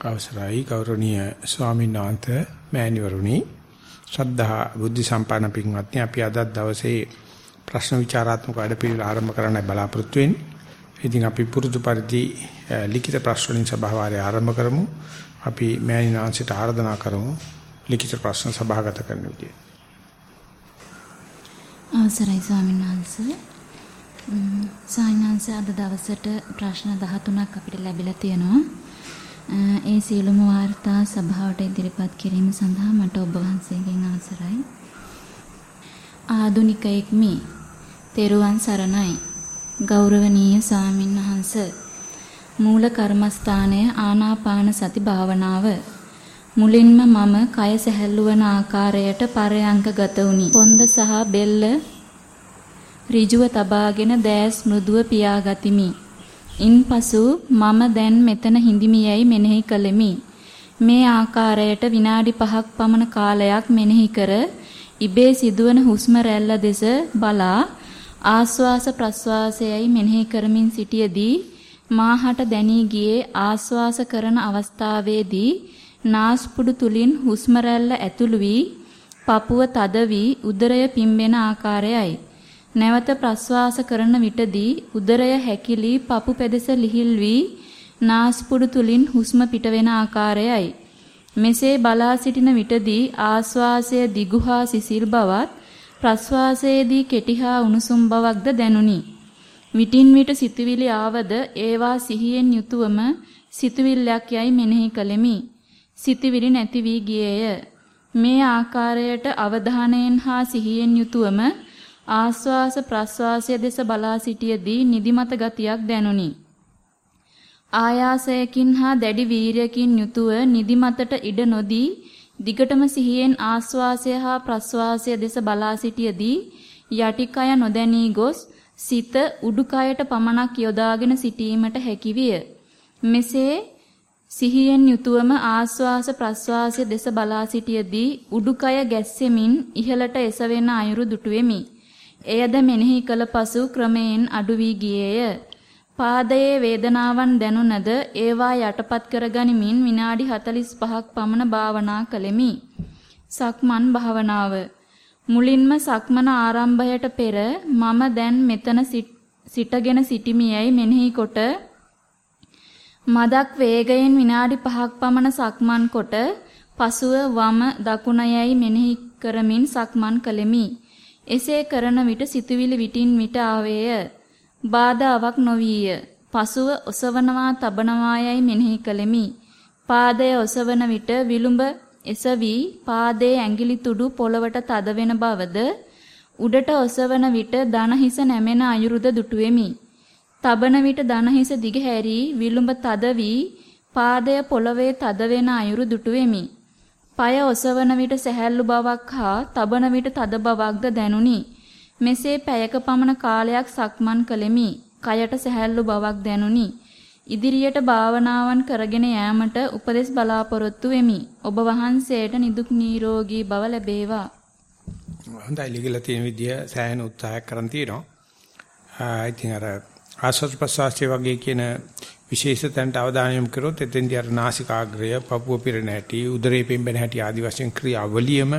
අවසරයි ගෞරවනීය ස්වාමීන් වහන්සේ මෑණිවරුනි ශ්‍රද්ධා බුද්ධ සම්පන්න පින්වත්නි අපි අද දවසේ ප්‍රශ්න විචාරාත්මක වැඩපිළිවෙල ආරම්භ කරන්න බලාපොරොත්තු වෙන්නේ. ඉතින් අපි පුරුදු පරිදි ලිඛිත ප්‍රශ්න වලින් සභාවාරය ආරම්භ කරමු. අපි මෑණිවන්සිට ආරාධනා කරමු ලිඛිත ප්‍රශ්න සභාගත කරන්න විදියට. අවසරයි ස්වාමීන් වහන්සේ. සායනංශ අද දවසට ප්‍රශ්න 13ක් අපිට ලැබිලා තියෙනවා. ඒ සියලුම වාර්තා සභාවට ඉදිරිපත් කිරීම සඳහා මට ඔබ වහන්සේගෙන් අවසරයි. ආදුනිකයෙක් මේ තෙරුවන් සරණයි. ගෞරවනීය සාමින් වහන්ස මූල කර්මස්ථානය ආනාපාන සති භාවනාව මුලින්ම මම කය සැහැල්ලු වන ආකාරයට පරයන්කගත වුනි. පොන්ද සහ බෙල්ල ඍජුව තබාගෙන දෑස් මෘදුව පියාගතිමි. ඉන්පසු මම දැන් මෙතන හිඳිමියයි මෙනෙහි කළෙමි. මේ ආකාරයට විනාඩි 5ක් පමණ කාලයක් මෙනෙහි කර ඉබේ සිදුවන හුස්ම රැල්ල දෙස බලා ආස්වාස ප්‍රස්වාසයයි මෙනෙහි කරමින් සිටියේදී මාහට දැනී ගියේ ආස්වාස කරන අවස්ථාවේදී නාස්පුඩු තුලින් හුස්ම රැල්ල ඇතුළු වී පපුව තද වී උදරය පිම්බෙන ආකාරයයි. නැවත ප්‍රස්වාස කරන විටදී උදරය හැකිලි පපු පෙදෙස ලිහිල් වී නාස්පුඩු තුලින් හුස්ම පිටවෙන ආකාරයයි. මෙසේ බලා සිටින විටදී ආස්වාසය දිගුහා සිසිල් බවත් ප්‍රස්වාසයේදී කෙටිහා උණුසුම් බවක්ද දැනුනි. විටින් විට සිතුවිලි ආවද ඒවා සිහියෙන් යුතුවම සිතුවිල්ලක් යයි මෙනෙහි කළෙමි. සිතුවිලි නැති වී ගියේය. මේ ආකාරයට අවධානයෙන් හා සිහියෙන් යුතුවම ආස්වාස ප්‍රස්වාසය දෙස බලා සිටියේදී නිදිමත ගතියක් දැනුනි. ආයාසයකින් හා දැඩි වීරයකින් යුතුව නිදිමතට ඉඩ නොදී දිගටම සිහියෙන් ආස්වාසය හා ප්‍රස්වාසය දෙස බලා සිටියේදී යටිකය නොදැනී ගොස් සිත උඩුකයට පමණක් යොදාගෙන සිටීමට හැකිවිය. මෙසේ සිහියෙන් යුතුවම ආස්වාස ප්‍රස්වාසය දෙස බලා සිටියේදී උඩුකය ගැස්සෙමින් ඉහළට එසවෙන අයුරු දුටුවෙමි. එයද මෙනෙහි කළ පසු ක්‍රමයෙන් අඩු වී ගියේය. පාදයේ වේදනාවන් දැනුණද ඒවා යටපත් කරගනිමින් විනාඩි 45ක් පමණ භාවනා කළෙමි. සක්මන් භාවනාව මුලින්ම සක්මන ආරම්භයට පෙර මම දැන් මෙතන සිටගෙන සිටිමියයි මෙනෙහි කොට මදක් වේගයෙන් විනාඩි 5ක් පමණ සක්මන් කොට පසුව වම දකුණයයි මෙනෙහි කරමින් සක්මන් කළෙමි. එසේ කරන විට සිතුවිලි විටින් විට ආවේය. බාධාවක් නොවිය. පසුව ඔසවනවා තබනවායයි මෙනෙහි කළෙමි. පාදය ඔසවන විට විලුඹ එසවි පාදයේ ඇඟිලි තුඩු පොළවට තද වෙන බවද උඩට ඔසවන විට දන හිස නැමෙන අයුරුද දුටුවෙමි. තබන විට දන හිස දිගහැරී විලුඹ තද වී පාදය පොළවේ තද වෙන අයුරු දුටුවෙමි. পায় ඔසවන විට සැහැල්ලු බවක් හා තබන විට තද බවක්ද දැනුනි. මෙසේ පැයක පමණ කාලයක් සක්මන් කළෙමි. කයට සැහැල්ලු බවක් දැනුනි. ඉදිරියට භාවනාවන් කරගෙන යාමට උපදෙස් බලාපොරොත්තු වෙමි. ඔබ වහන්සේට නිදුක් නිරෝගී භව ලැබේවා. හොඳයි ලිගලා තියෙන විදිය සෑහෙන උත්සාහයක් කරන් තියෙනවා. I think අර ආස්වාද ප්‍රසවාසයේ වගේ කියන විශේෂ තැනට අවධානය යොමු කරොත් එතෙන්දී අර නාසිකාග්‍රය, පපුව පිරෙන හැටි, උදරේ පිම්බෙන හැටි ආදි වශයෙන් ක්‍රියාවලියම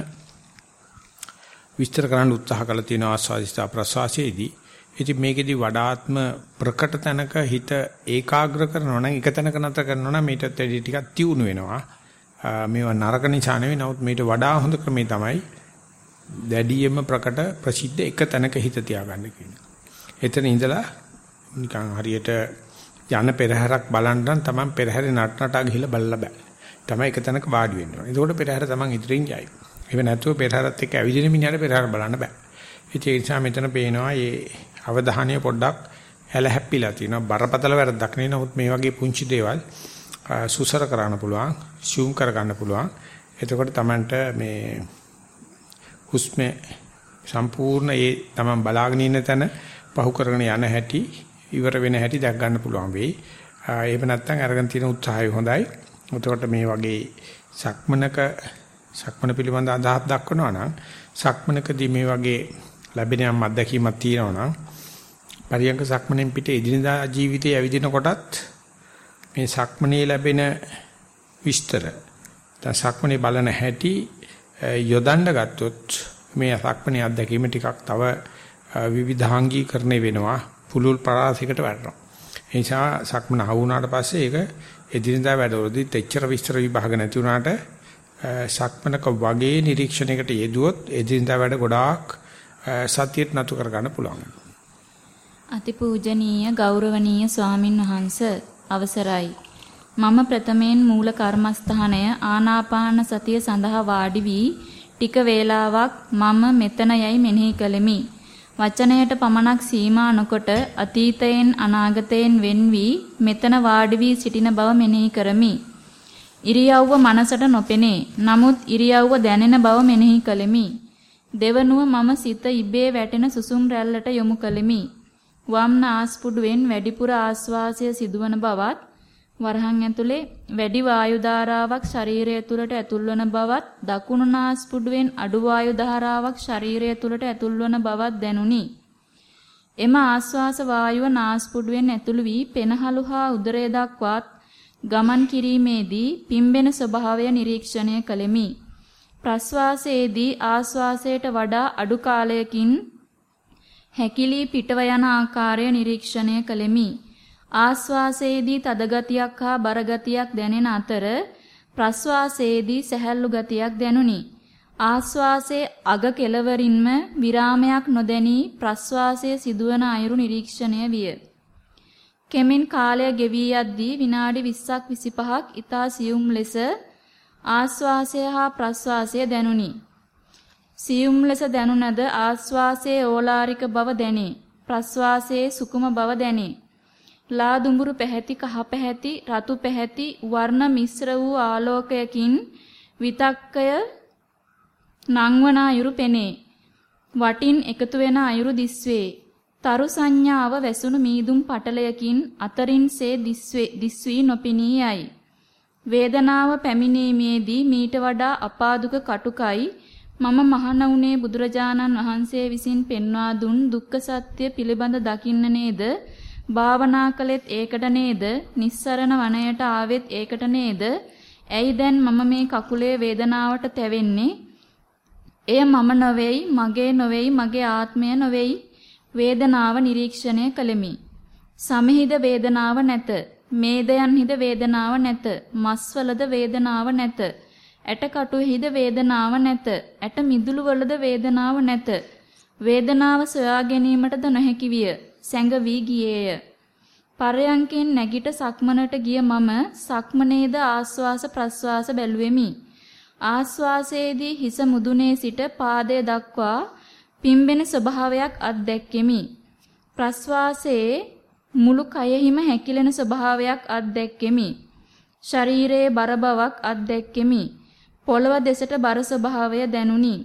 විස්තර කරන්න උත්සාහ කළ තියෙන ආස්වාදිස්ථා ප්‍රසවාසයේදී ඉතින් මේකෙදි වඩාත්ම ප්‍රකට තැනක හිත ඒකාග්‍ර කරනවා නම් එක තැනක නැතර කරනවා නම් මේකත් වැඩි ටිකක් තියුණු වෙනවා. මේවා නරක නිසා නෙවෙයි නමුත් මේට වඩා හොඳ ක්‍රමේ තමයි දැඩියෙන්ම ප්‍රකට ප්‍රසිද්ධ එක තැනක හිත තියාගන්න කියන්නේ. එතන ඉඳලා නිකන් හරියට යන පෙරහැරක් බලන්න නම් Taman පෙරහැරේ නටනටා ගිහිල්ලා බලලා බෑ. තමයි එක තැනක වාඩි වෙන්න ඕනේ. එතකොට පෙරහැර Taman ඉදිරියෙන් යයි. ඒක නැතුව පෙරහැරත් එක්ක ඇවිදින මිනිහට පෙරහැර බලන්න බෑ. ඒ නිසා මෙතන පේනවා මේ අවධානය පොඩ්ඩක් හැල හැප්පිලා තියෙනවා. බරපතල වැරද්දක් නෙවෙයි. නමුත් මේ වගේ පුංචි දේවල් සුසර කරන්න පුළුවන්, ෂූම් කරගන්න පුළුවන්. එතකොට Tamanට මේ හුස්මේ සම්පූර්ණ ඒ Taman බලාගෙන ඉන්න තැන පහු කරගෙන යන හැටි ඉවර වෙන හැටි දැක් ගන්න පුළුවන් වෙයි. එහෙම නැත්නම් අරගෙන තියෙන උත්සාහය හොඳයි. එතකොට මේ වගේ සක්මනක සක්මන පිළිබඳ අදහස් දක්වනවා නම් සක්මනකදී මේ වගේ ලැබෙන යම් අත්දැකීමක් තියෙනවා නම් පරියංග සක්මනෙන් පිට එදිනදා ජීවිතයේ ඇවිදින කොටත් මේ සක්මනේ ලැබෙන විස්තර දැන් සක්මනේ බලන හැටි යොදන්න ගත්තොත් මේ සක්මනේ අත්දැකීම ටිකක් තව විවිධාංගීකරණය වෙනවා පුලුල් පරාසයකට වැටෙනවා ඒ නිසා සක්මන හවුනාට පස්සේ ඒක එදිනදා වැඩවලදී තෙච්චර විස්තර විභාග නැති වුණාට සක්මනක වගේ නිරීක්ෂණයකට යෙදුවොත් එදිනදා වැඩ ගොඩාක් සතියට නතු කරගන්න පුළුවන්. අතිපූජනීය ගෞරවනීය ස්වාමින් වහන්ස අවසරයි. මම ප්‍රථමයෙන් මූල කර්මස්ථානය ආනාපාන සතිය සඳහා වාඩි වී ටික වේලාවක් මම මෙතන යයි මෙනෙහි කළෙමි. වචනයට පමණක් සීමා නොකොට අතීතයෙන් අනාගතයෙන් වෙන් වී මෙතන වාඩි වී සිටින බව මෙනෙහි කරමි. ඉරියව්ව මනසට නොපෙනේ. නමුත් ඉරියව්ව දැනෙන බව මෙනෙහි කළෙමි. දෙවනුව මම සිත ඉබේ වැටෙන සුසුම් රැල්ලට යොමු කළෙමි. වම් නාස්පුඩුවෙන් වැඩිපුර ආශ්වාසය සිදුවන බවත් වරහන් ඇතුලේ වැඩි වායු ධාරාවක් ශරීරය තුළට ඇතුල්වන බවත් දකුණු නාස්පුඩුවෙන් අඩු වායු ධාරාවක් ශරීරය තුළට ඇතුල්වන බවත් දැනුනි. එම ආශ්වාස වායුව නාස්පුඩුවෙන් ඇතුළු වී පෙනහළු හා උදරය දක්වාත් ගමන් කිරීමේදී පිම්බෙන ස්වභාවය නිරීක්ෂණය කළෙමි. ප්‍රශ්වාසයේදී ආශ්වාසයට වඩා අඩු කාලයකින් හැකිලී පිටව යන ආකාරය නිරීක්ෂණය කළෙමි. ආශ්වාසයේදී තද ගතියක් හා බර ගතියක් දැනෙන අතර ප්‍රශ්වාසයේදී සැහැල්ලු ගතියක් දැනුනි. ආශ්වාසයේ අග කෙළවරින්ම විරාමයක් නොදැනී ප්‍රශ්වාසයේ සිදුවන අයුරු නිරීක්ෂණය විය. කෙමින් කාලය ගෙවී යද්දී විනාඩි 20ක් 25ක් ඊතා සියුම් ලෙස ආශ්වාසය හා ප්‍රශ්වාසය දැනුනි. සියුම් ලෙස දැනුණද ආශ්වාසයේ ඕලාරික බව දැනේ. ප්‍රශ්වාසයේ සුකුම බව දැනේ. ලා දුඹුරු පැහැති කහ පැහැති රතු පැහැති වර්ණ මිශ්‍ර වූ ආලෝකයකින් විතක්කය නංවන අයුරු පෙනේ. වටින් එකතු වෙන අයුරු දිස්වේ. තරු සංඥාව වැසුණු මීදුම් පටලයකින් අතරින්සේ දිස්වී නොපෙනී යයි. වේදනාව පැමිණීමේදී මීට වඩා අපාදුක කටුකයි මම මහණ වුණේ බුදුරජාණන් වහන්සේ විසින් පෙන්වා දුන් දුක්ඛ සත්‍ය පිළිබඳ දකින්න නේද භාවනා කළෙත් ඒකට නේද? නිස්සරණ වනයට ආවෙත් ඒකට නේද? ඇයි දැන් මම මේ කකුලේ වේදනාවට තැවෙන්නේ? එය මම නොවේයි, මගේ නොවේයි, මගේ ආත්මය නොවේයි. වේදනාව නිරීක්ෂණය කළෙමි. සමහිද වේදනාව නැත. මේදයන්හිද වේදනාව නැත. මස්වලද වේදනාව නැත. ඇටකටුෙහිද වේදනාව නැත. ඇට මිදුළු වලද වේදනාව නැත. වේදනාව සොයා ගැනීමටද නොහැකි විය. සැඟවි ගියේය. පරයන්කෙන් නැගිට සක්මනට ගිය මම සක්මනේද ආස්වාස ප්‍රස්වාස බැලුවෙමි. ආස්වාසයේදී හිස මුදුනේ සිට පාදය දක්වා පිම්බෙන ස්වභාවයක් අත්දැක්කෙමි. ප්‍රස්වාසයේ මුළු කයෙහිම හැකිලෙන ස්වභාවයක් අත්දැක්කෙමි. ශරීරයේ බර බවක් අත්දැක්කෙමි. පොළව දෙසට බර ස්වභාවය දැනුනි.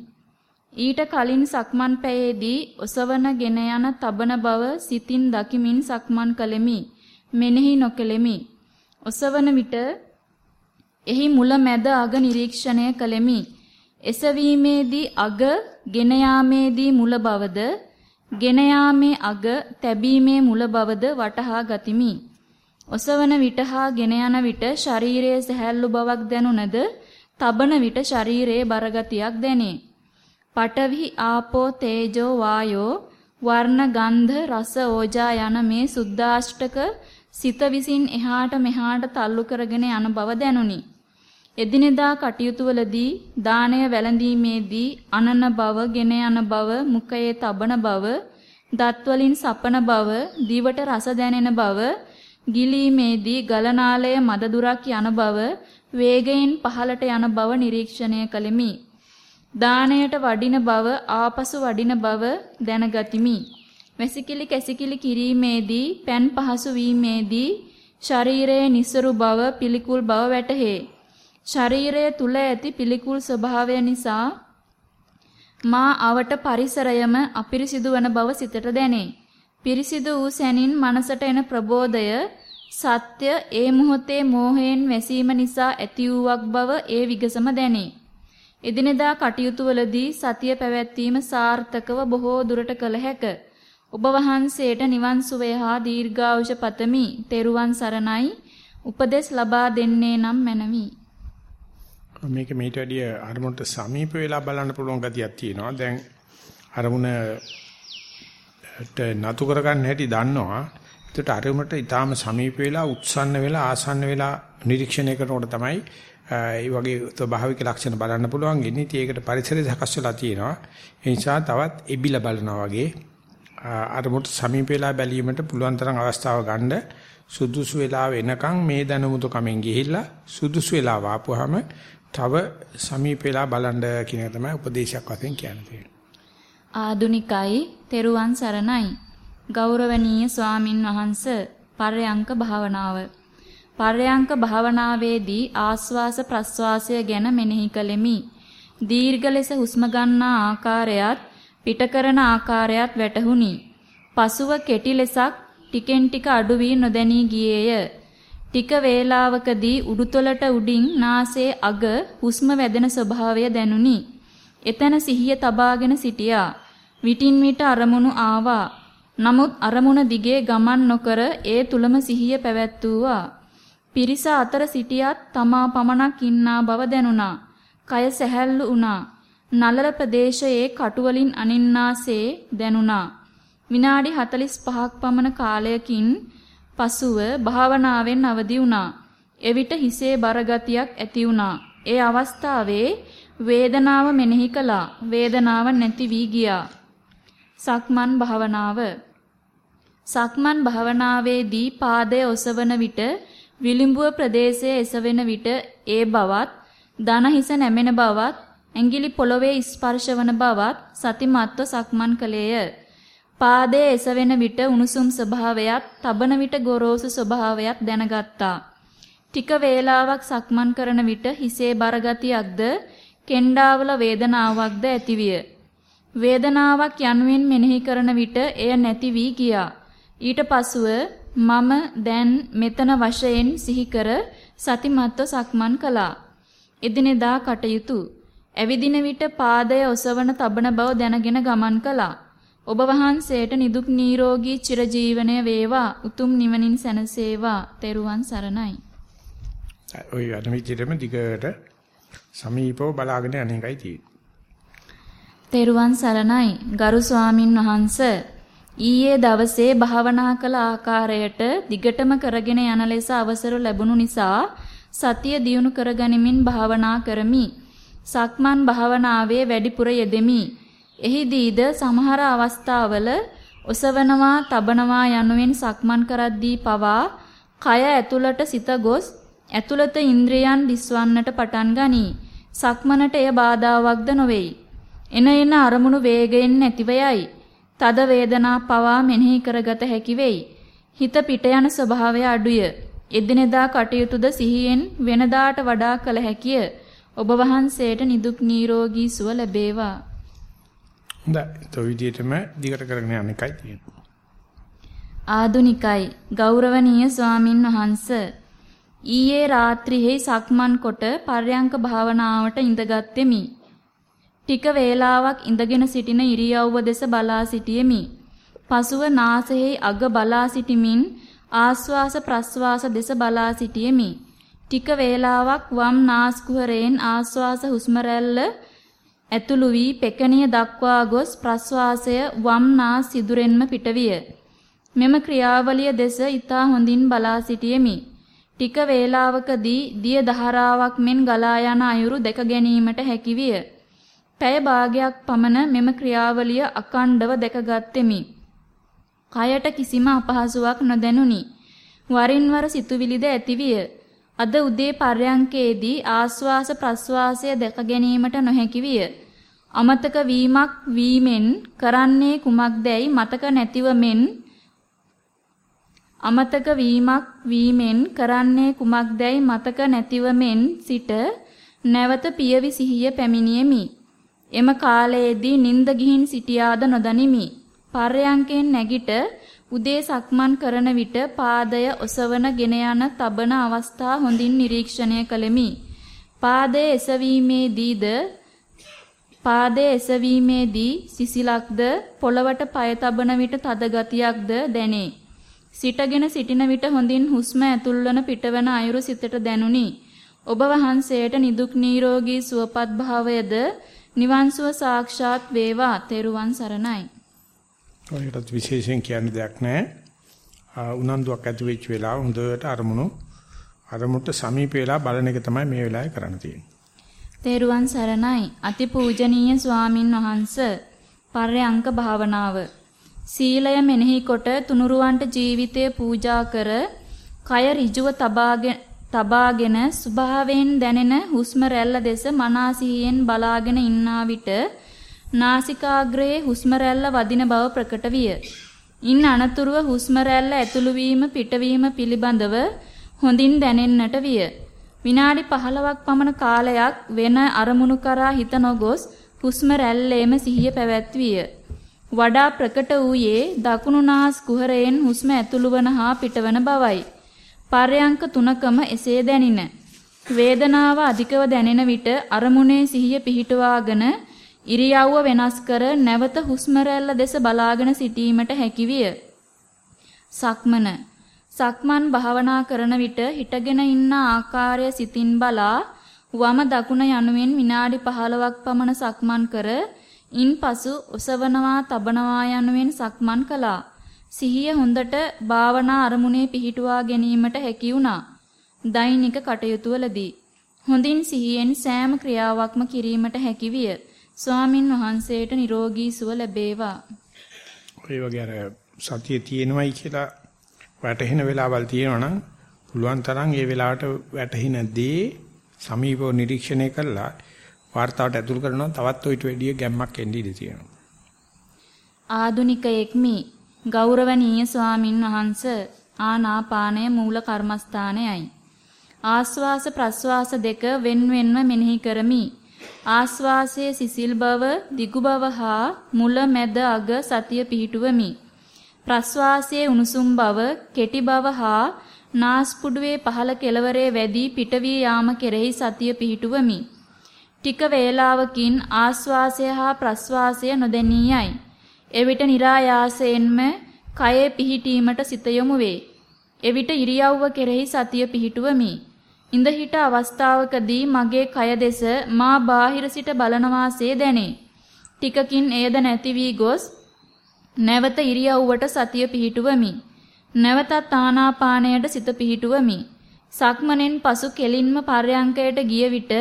ඊට කලින් සක්මන් පැයේදී ඔසවනගෙන යන තබන බව සිතින් දකිමින් සක්මන් කළෙමි. මෙනෙහි නොකෙලෙමි. ඔසවන විට එහි මුල මැද අග නිරීක්ෂණය කළෙමි. එසවීමේදී අග ගෙන යාමේදී මුල බවද ගෙන යාමේ අග තැබීමේ මුල බවද වටහා ගතිමි. ඔසවන විට හා ගෙන යන විට ශරීරයේ සැහැල්ලු බවක් දැනුණද තබන විට ශරීරයේ බරගතියක් දැනේ. පඨවි ආපෝ තේජෝ වායෝ වර්ණ ගන්ධ රස ඕජා යන මේ සුද්දාෂ්ටක සිත විසින් එහාට මෙහාට තල්ලු කරගෙන යන බව දැනුනි. එදිනෙදා කටයුතු වලදී දාණය වැළඳීමේදී අනන බව, ගෙන යන බව, මුඛයේ තබන බව, දත් වලින් සපන බව, දිවට රස දැනෙන බව, ගිලීමේදී ගලනාලය මද දුරක් යන බව, වේගයෙන් පහළට යන බව නිරීක්ෂණය කළෙමි. දාණයට වඩින බව ආපසු වඩින බව දැනගතිමි. වැසිකිලි කැසිකිලි කිරීමේදී පෑන් පහසු වීමේදී ශරීරයේ නිසරු බව පිළිකුල් බව වැටහේ. ශරීරය තුල ඇති පිළිකුල් ස්වභාවය නිසා මා අවට පරිසරයම අපිරිසිදු වන බව සිතට දැනේ. පිරිසිදු වූ සැනින් මනසට එන ප්‍රබෝධය සත්‍ය ඒ මොහොතේ මෝහයෙන් වැසීම නිසා ඇති වූවක් බව ඒ විගසම දැනේ. එදිනෙදා කටයුතු වලදී සතිය පැවැත්වීම සාර්ථකව බොහෝ දුරට කළ හැක. ඔබ වහන්සේට නිවන් සුවය හා දීර්ඝායුෂ පතමි. තෙරුවන් සරණයි. උපදෙස් ලබා දෙන්නේ නම් මැනවි. මේක මේට වැඩිය අරමුණට සමීප වෙලා බලන්න පුළුවන් ගතියක් තියෙනවා. දැන් අරමුණට නතු කරගන්න හැටි දන්නවා. ඒකට අරමුණට ඊටාම සමීප වෙලා උත්සන්න වෙලා ආසන්න වෙලා නිරීක්ෂණය කරනකොට තමයි ඒ වගේ ස්වභාවික ලක්ෂණ බලන්න පුළුවන් ඉන්නේ. ඉතින් ඒකට පරිසරය සකස් වෙලා තියෙනවා. ඒ නිසා තවත් එබිලා බලනවා වගේ අරමුණට සමීප වෙලා බැලීමට පුළුවන් තරම් අවස්ථාව ගන්න සුදුසු වෙලා වෙනකන් මේ දැනුමුතු කමෙන් ගිහිල්ලා සුදුසු වෙලා වාපුවාම තව සමීප වෙලා බලන්න කියන එක තමයි උපදේශයක් වශයෙන් කියන්නේ. ආදුනිකයි තෙරුවන් සරණයි. ගෞරවනීය ස්වාමින් වහන්ස පර්යංක භාවනාව. පර්යංක භාවනාවේදී ආස්වාස ප්‍රස්වාසය ගැන මෙනෙහි කළෙමි. දීර්ඝ ලෙස හුස්ම ගන්නා ආකාරයත් පිට කරන ආකාරයත් වැටහුණි. පසුව කෙටි ලෙසක් ටිකෙන් ටික අඩු වී නොදැනී ගියේය. ටික වේලාවකදී උඩුතලට උඩින් නාසයේ අග හුස්ම වැදෙන ස්වභාවය දැනුනි. එතන සිහිය තබාගෙන සිටියා. විටින් විට අරමුණු ආවා. නමුත් අරමුණ දිගේ ගමන් නොකර ඒ තුලම සිහිය පැවැත්වුවා. පිරිස අතර සිටියත් තමා පමණක් ඉන්නා බව දැනුණා. කය සැහැල්ලු වුණා. නලල ප්‍රදේශයේ කටුවලින් අනින්නාසේ දැනුණා. විනාඩි 45ක් පමණ කාලයකින් පසුව භාවනාවෙන් අවදි වුණා. එවිට හිසේ බරගතියක් ඇති වුණා. ඒ අවස්ථාවේ වේදනාව මෙනෙහි කළා. වේදනාව නැති වී ගියා. සක්මන් භාවනාව සක්මන් භාවනාවේදී පාදය ඔසවන විට විලිඹුව ප්‍රදේශයේ එසවෙන විට ඒ බවත් දන හිස නැමෙන බවත් ඇඟිලි පොළවේ ස්පර්ශවන බවත් සතිමත්ව සක්මන් කළේය. පාදයේ එසවෙන විට උණුසුම් ස්වභාවයත්, තබන විට ගොරෝසු ස්වභාවයත් දැනගත්තා. ටික වේලාවක් සක්මන් කරන විට හිසේ බරගතියක්ද, කෙන්ඩාවල වේදනාවක්ද ඇතිවිය. වේදනාවක් යනුවෙන් මෙනෙහි කරන විට එය නැති වී ගියා. ඊට පසුව මම දැන් මෙතන වශයෙන් සිහි කර සතිමත්ව සක්මන් කළා. එදිනෙදා කටයුතු. ඇවිදින විට පාදය ඔසවන තබන බව දැනගෙන ගමන් කළා. ඔබ වහන්සේට නිදුක් නිරෝගී චිරජීවනය වේවා. උතුම් නිවනින් සැනසේවා. තෙරුවන් සරණයි. ඔය යන විදිහටම දිගට සමීපව බලාගෙන යන එකයි තියෙන්නේ. තෙරුවන් සරණයි. ගරු ස්වාමින් වහන්සේ ඊයේ දවසේ භාවනා කළ ආකාරයට දිගටම කරගෙන යන ලෙස අවසර ලැබුණු නිසා සතිය දියුණු කරගනිමින් භාවනා කරමි. සක්මන් භාවනාවේ වැඩිපුර යෙදෙමි. එහිදීද සමහර අවස්ථාවල ඔසවනවා, තබනවා යනුවෙන් සක්මන් කරද්දී පවා කය ඇතුළට සිත ගොස් ඇතුළත ඉන්ද්‍රයන් දිස්වන්නට පටන් ගනී. සක්මනට එය බාධාවක්ද නොවේයි. එන එන අරමුණු වේගයෙන් නැතිව යයි. තද වේදනා පවා මෙනෙහි කරගත හැකි වෙයි. හිත පිට යන ස්වභාවය අඩුය. එදිනෙදා කටයුතුද සිහියෙන් වෙනදාට වඩා කළ හැකිය. ඔබ වහන්සේට නිදුක් නිරෝගී සුව ලැබේවා. හොඳයි. તો විදියටම දිගට කරගෙන යන්න එකයි තියෙන්නේ. ආදුනිකයි ගෞරවනීය ස්වාමින් වහන්ස ඊයේ රාත්‍රියේ සක්මන් කොට පර්යංක භාවනාවට ඉඳගත්ෙමි. ටික වේලාවක් ඉඳගෙන සිටින ඉරියව්ව දෙස බලා සිටියෙමි. පසුව නාසයේ අග බලා සිටිමින් ආස්වාස ප්‍රස්වාස දෙස බලා සිටියෙමි. ටික වේලාවක් වම් නාස් කුහරයෙන් ආස්වාස හුස්ම ඇතුළු වී පෙකණිය දක්වා ගොස් ප්‍රස්වාසය වම් නාස් සිදුරෙන්ම පිටවිය. මෙම ක්‍රියාවලිය දෙස ඊතා හොඳින් බලා සිටියෙමි. ටික වේලාවකදී දිය දහරාවක් මෙන් ගලා යන අයුරු දැක ගැනීමට හැකිවිය. පැය භාගයක් පමණ මෙම ක්‍රියාවලිය අකණ්ඩව දැකගත්ෙමි. කයට කිසිම අපහසුාවක් නොදැනුනි. වරින් වර සිතුවිලිද ඇතිවිය. අද උදේ පර්යංකේදී ආස්වාස ප්‍රස්වාසය දැක ගැනීමට නොහැකි විය. අමතක වීමක් වීමෙන් කරන්නේ කුමක්දැයි මතක නැතිව මෙන් අමතක වීමක් වීමෙන් කරන්නේ කුමක්දැයි මතක නැතිව මෙන් සිට නැවත පියවි සිහිය පැමිණියෙමි. එම කාලයේදී නිින්ද ගිහින් සිටියාද නොදනිමි. පර්යංකෙන් නැගිට උදේ සක්මන් කරන විට පාදය ඔසවන ගෙන යන තබන අවස්ථා හොඳින් නිරීක්ෂණය කළෙමි. පාදයේ එසවීමේදීද පාදයේ එසවීමේදී සිසිලක්ද පොළවට පය තබන විට තද ගතියක්ද දැනේ. සිටගෙන සිටින විට හොඳින් හුස්ම ඇතුල්වන පිටවන අයුරු සිතට දැනුනි. ඔබ වහන්සේට නිදුක් නිරෝගී සුවපත් භාවයද නිවන් සුව සාක්ෂාත් වේවා. තෙරුවන් සරණයි. ඔයකට විශේෂයෙන් කියන්න දෙයක් නැහැ. උනන්දුවක් ඇති වෙච්ච වෙලාව හොඳට අරමුණු අරමුණට සමීප වෙලා බලන එක තමයි මේ වෙලාවේ කරන්න තියෙන්නේ. තෙරුවන් සරණයි. අතිපූජනීය ස්වාමින් වහන්සේ පර්යංක භාවනාව. සීලය මෙනෙහි කොට තුනුරුවන්ට ජීවිතය පූජා කර කය ඍජුව තබාගෙන තබාගෙන ස්වභාවයෙන් දැනෙන හුස්ම රැල්ල දෙස මනාසිහියෙන් බලාගෙන ඉන්නා විට නාසිකාග්‍රයේ හුස්ම රැල්ල වදින බව ප්‍රකට විය. ඉන් අනතුරුව හුස්ම රැල්ල ඇතුළු වීම පිටවීම පිළිබඳව හොඳින් දැනෙන්නට විය. විනාඩි 15ක් පමණ කාලයක් වෙන අරමුණු කරා හිත නොගොස් හුස්ම රැල්ලේම සිහිය පැවැත්විය. වඩා ප්‍රකට වූයේ දකුණු නාස් කුහරයෙන් හුස්ම ඇතුළු වන හා පිටවන බවයි. පර්යංක තුනකම එසේ දැනින. වේදනාව අධිකව දැනෙන විට අරමුණේ සිහිය පිහිටුවාගෙන ඉරියව්ව වෙනස් කර නැවත හුස්ම දෙස බලාගෙන සිටීමට හැකිවිය. සක්මන සක්මන් භාවනා කරන විට හිටගෙන ඉන්න ආකාරය සිතින් බලා වම දකුණ යනුවෙන් විනාඩි 15ක් පමණ සක්මන් කර ඉන්පසු ඔසවනවා තබනවා යනුවෙන් සක්මන් කළා. සිහිය හොඳට භාවනා අරමුණේ පිහිටුවා ගැනීමට හැකි වුණා. දෛනික කටයුතුවලදී හොඳින් සිහියෙන් සෑම ක්‍රියාවක්ම කිරීමට හැකි විය. ස්වාමින් වහන්සේට නිරෝගී සුව ලැබේවා. ඔය වගේ අර සතිය තියෙනවයි කියලා වැටහෙන වෙලාවල් තියෙනවා නම් පුළුවන් තරම් ඒ වෙලාවට වැටහින දේ සමීපව නිරීක්ෂණය කරලා වார்த்தාවට ඇතුල් කරනවා තවත් ඔයිට වැඩිය ගැම්මක් එන්න ඉඩ තියෙනවා. ආදුනිකයෙක් මේ ගෞරවනීය ස්වාමින් වහන්ස ආනාපානය මූල කර්මස්ථානයයි. ආස්වාස ප්‍රස්වාස දෙක වෙන්වෙන්ව මෙනෙහි කරමි. ආස්වාසයේ සිසිල් බව, දිගු බව හා මුල මැද අග සතිය පිහිටුවමි. ප්‍රස්වාසයේ උණුසුම් බව, කෙටි බව හා නාස්පුඩුවේ පහළ කෙළවරේ වැඩි පිට වී යාම කෙරෙහි සතිය පිහිටුවමි. ටික වේලාවකින් ආස්වාසය හා ප්‍රස්වාසය නොදැනී යයි. එවිට નિરાයාසයෙන්ම කයේ පිහිටීමට සිත යොමු වේ. එවිට ඉරියව්ව කෙරෙහි සතිය පිහිටුවමි. ඉඳ හිට අවස්ථාවකදී මගේ කය දෙස මා බාහිර සිට බලන වාසේ දැනේ. ටිකකින් එයද නැති වී ගොස් නැවත ඉරියව්වට සතිය පිහිටුවමි. නැවතත් ආනාපානයට සිත පිහිටුවමි. සක්මනෙන් පසු කෙලින්ම පර්යංකයට ගිය විට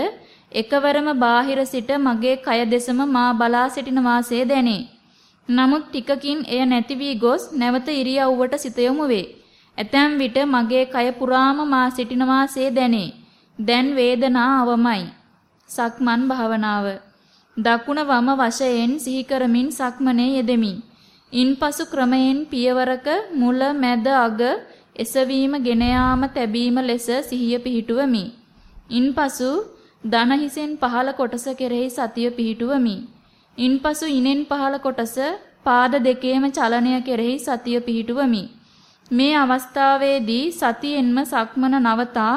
එකවරම බාහිර සිට මගේ කය දෙසම මා බලා සිටින වාසේ දැනේ. නමුත් ටිකකින් එය නැති වී ගොස් නැවත ඉරියව්වට සිත යොමු වේ. ඇතැම් විට මගේ කය පුරාම මා සිටින වාසේ දැනේ. දැන් වේදනා අවමයි. සක්මන් භාවනාව. දකුණ වම වශයෙන් සිහි කරමින් සක්මනේ යෙදෙමි. ඉන්පසු ක්‍රමයෙන් පියවරක මුල මැද අග එසවීම ගෙන යාම තැබීම ලෙස සිහිය පිහිටුවමි. ඉන්පසු දන හිසෙන් පහළ කොටස කෙරෙහි සතිය පිහිටුවමි. ඉන්පසු ඉනෙන් පහළ කොටස පාද දෙකේම චලනය කෙරෙහි සතිය පිහිටුවමි. මේ අවස්ථාවේදී සතියෙන්ම සක්මන නවතා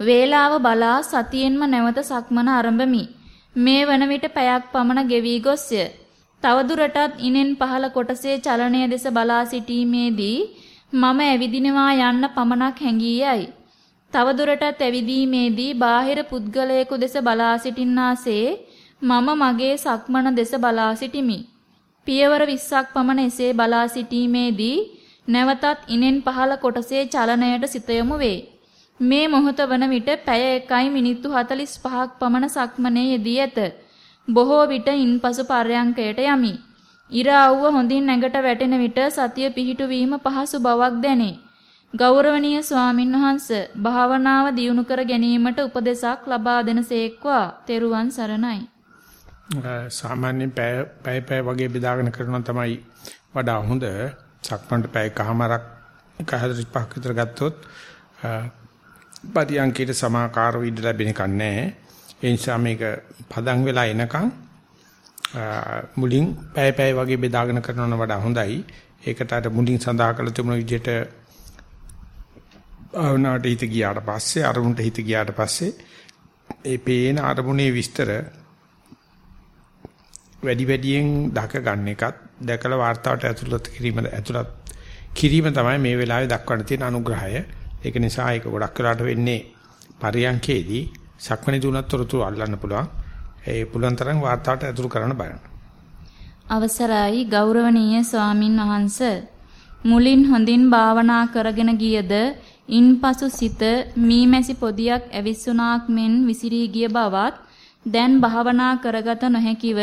වේලාව බලා සතියෙන්ම නැවත සක්මන ආරම්භමි. මේ වන විට පැයක් පමණ ගෙවි ගොස්ය. තවදුරටත් ඉනෙන් පහළ කොටසේ චලනය දෙස බලා සිටීමේදී මම ඇවිදිනවා යන්න පමණක් හැඟී යයි. තවදුරටත් ඇවිදීමේදී බාහිර පුද්ගලයෙකු දෙස බලා සිටින්නාසේ මම මගේ සක්මන දෙස බලා සිටිමි. පියවර 20ක් පමණ එසේ බලා සිටීමේදී නැවතත් ඉනෙන් පහළ කොටසේ චලනයට සිත යොමු වේ. මේ මොහොත වන විට පැය 1යි මිනිත්තු 45ක් පමණ සක්මනේ යෙදී ඇත. බොහෝ විට ඉන්පසු පර්යංකයට යමි. ඉර අවුව හොඳින් නැගට වැටෙන විට සතිය පිහිටුවීම පහසු බවක් දැනේ. ගෞරවනීය ස්වාමින් වහන්ස භාවනාව දියුණු කර ගැනීමට උපදෙසක් ලබා දෙනසේක්වා තෙරුවන් සරණයි. සාමාන්‍යයෙන් පැය පැය වගේ බෙදාගෙන කරනවා තමයි වඩා හොඳ. සක්මන්ට පැය කහමාරක් එකහතරි පහක් විතර ගත්තොත් පරියන්කේට සමාකාරව ඉඳ ලැබෙන එකක් නැහැ. ඒ නිසා මේක පදන් වෙලා එනකන් මුලින් පැය පැය වගේ බෙදාගෙන කරනවන වඩා හොඳයි. ඒකට අර මුලින් සඳහා කළ තිබුණ විදිහට භාවනාවට හිත ගියාට පස්සේ අරමුණට හිත ගියාට පස්සේ ඒ පේන අරමුණේ විස්තර වැඩි වැඩියෙන් දක ගන්න එකත් දැකලා වார்த்தාවට ඇතුළත් කිරීම ඇතුළත් කිරීම තමයි මේ වෙලාවේ දක්වන්න තියෙන අනුග්‍රහය. ඒක නිසා ඒක ගොඩක් වෙලාට වෙන්නේ පරියන්කේදී සක්මණේ දුණත් තොරතුරු අල්ලන්න පුළුවන්. ඒ පුළුවන් තරම් වார்த்தාවට ඇතුළු කරන්න බලන්න. අවසරයි ගෞරවනීය ස්වාමින් වහන්ස මුලින් හොඳින් භාවනා කරගෙන ගියද ඉන්පසු සිත මීමැසි පොදියක් ඇවිස්සුණාක් මෙන් විසිරී ගිය බවත් දැන් භාවනා කරගත නොහැකිව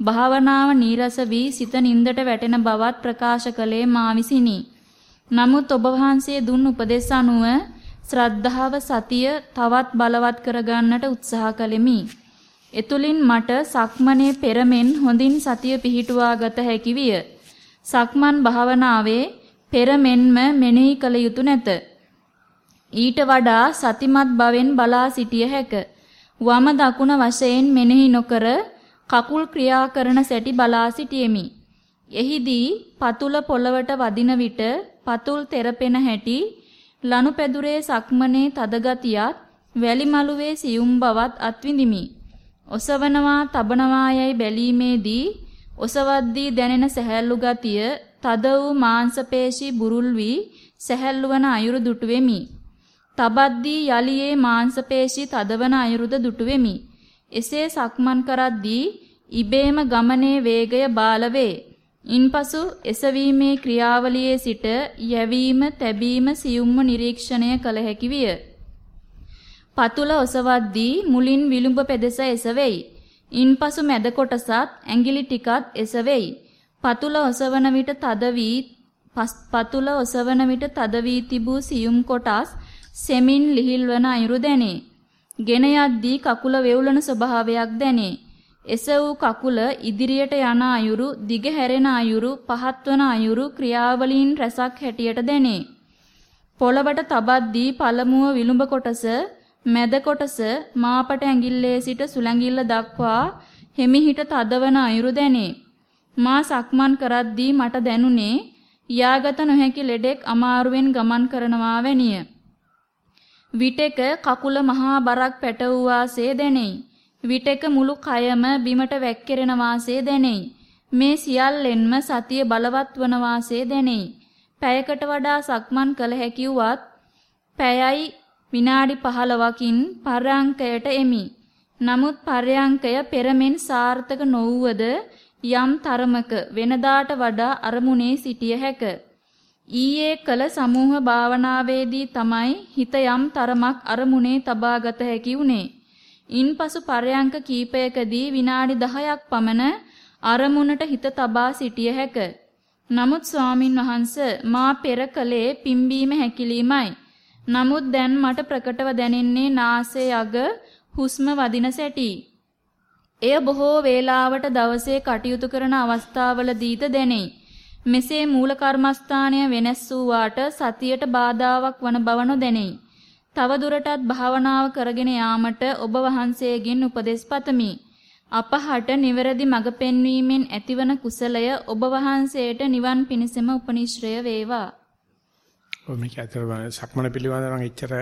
භාවනාව නීරස වී සිත නින්දට වැටෙන බවත් ප්‍රකාශ කළේ මා විසිනි. නමුත් ඔබ වහන්සේ දුන් උපදෙස් අනුව ශ්‍රද්ධාව සතිය තවත් බලවත් කරගන්නට උත්සාහ කළෙමි. එතුලින් මට සක්මනේ පෙරමෙන් හොඳින් සතිය පිහිටුවා ගත හැකි විය. සක්මන් භාවනාවේ පෙරමෙන්ම මෙනෙහි කළ යුතු නැත. ඊට වඩා සතිමත් බවෙන් බලා සිටිය හැක. වම දකුණ වශයෙන් මෙනෙහි නොකර කකුල් ක්‍රියා කරන සැටි බලා සිටියෙමි. එහිදී පතුල පොළවට වදින විට පතුල් තෙරපෙන හැටි ලනුපැදුරේ සක්මනේ තද ගතියත් වැලි මළුවේ සියුම් බවත් අත්විඳිමි. ඔසවනවා තබනවා යයි බැලීමේදී ඔසවද්දී දැනෙන සැහැල්ලු ගතිය තද වූ මාංශපේශී බුරුල් වී සැහැල්ලු වන අයුරු දුටු වෙමි. තබද්දී යලියේ මාංශපේශී තදවන අයුරුද දුටු වෙමි. එසේ සක්මන් කරද්දී ඉබේම ගමනේ වේගය බාල වේ. ඉන්පසු එසවීමේ ක්‍රියාවලියේ සිට යැවීම තැබීම සියුම්ව නිරීක්ෂණය කළ හැකි විය. පතුල ඔසවද්දී මුලින් විලුඹ පෙදෙස එසවෙයි. ඉන්පසු මැද කොටසත් ඇඟිලි ටිකත් එසවෙයි. පතුල ඔසවන විට තද වී පතුල ඔසවන විට තද වී තිබූ සියුම් කොටස් සෙමින් ලිහිල් වන අයුරු දැනේ. ගෙන යද්දී කකුල වෙවුලන ස්වභාවයක් දැනේ. එස වූ කකුල ඉදිරියට යන අයුරු, දිග හැරෙන අයුරු, පහත් වන අයුරු ක්‍රියාවලීන් රසක් හැටියට දැනේ. පොළවට තබද්දී පළමුව විලුඹ කොටස, මැද කොටස මාපට ඇඟිල්ලේ සිට සුළඟිල්ල දක්වා හිමිහිට තදවන අයුරු දැනේ. මා සක්මන් කරද්දී මට දැනුනේ යාගත නොහැකි ලෙඩෙක් අමාරුවෙන් ගමන් කරනවා වැනිය. විටෙක කකුල මහා බරක් පැටවුවාසේ දැනෙයි. විටෙක මුළු කයම බිමට වැක්කිරෙන වාසේ දැනෙයි. මේ සියල්ලෙන්ම සතිය බලවත් වන වාසේ දැනෙයි. පැයකට වඩා සක්මන් කළ හැකි වුවත් පැයයි විනාඩි 15කින් පර්යංකයට එමි. නමුත් පර්යංකය පෙරමෙන් සාර්ථක නොවුවද යම් තරමක වෙනදාට වඩා අරමුණේ සිටිය හැක. ඊයේ කළ සමූහ භාවනාවේදී තමයි හිත යම් තරමක් අරමුණේ තබාගත හැකි වුණේ. ඉන්පසු පරයන්ක කීපයකදී විනාඩි 10ක් පමණ අරමුණට හිත තබා සිටිය හැක. නමුත් ස්වාමින් වහන්ස මා පෙර කලේ පිම්බීම හැකිලීමයි. නමුත් දැන් මට ප්‍රකටව දැනෙන්නේ නාසයේ අග හුස්ම වදින සැටි. එය බොහෝ වේලාවට දවසේ කටයුතු කරන අවස්ථාවලදීද දැනේ. මෙසේ මූල කර්මස්ථානය වෙනස් වූ සතියට බාධාවක් වන බව නොදැනේ. තව දුරටත් භාවනාව කරගෙන යාමට ඔබ වහන්සේගෙන් උපදෙස් පතමි. අපහට නිවැරදි මඟ පෙන්වීමෙන් ඇතිවන කුසලය ඔබ වහන්සේට නිවන් පිණසම උපනිශ්‍රය වේවා. ඔය මේක අතර සක්මන පිළිබඳව නම් එච්චර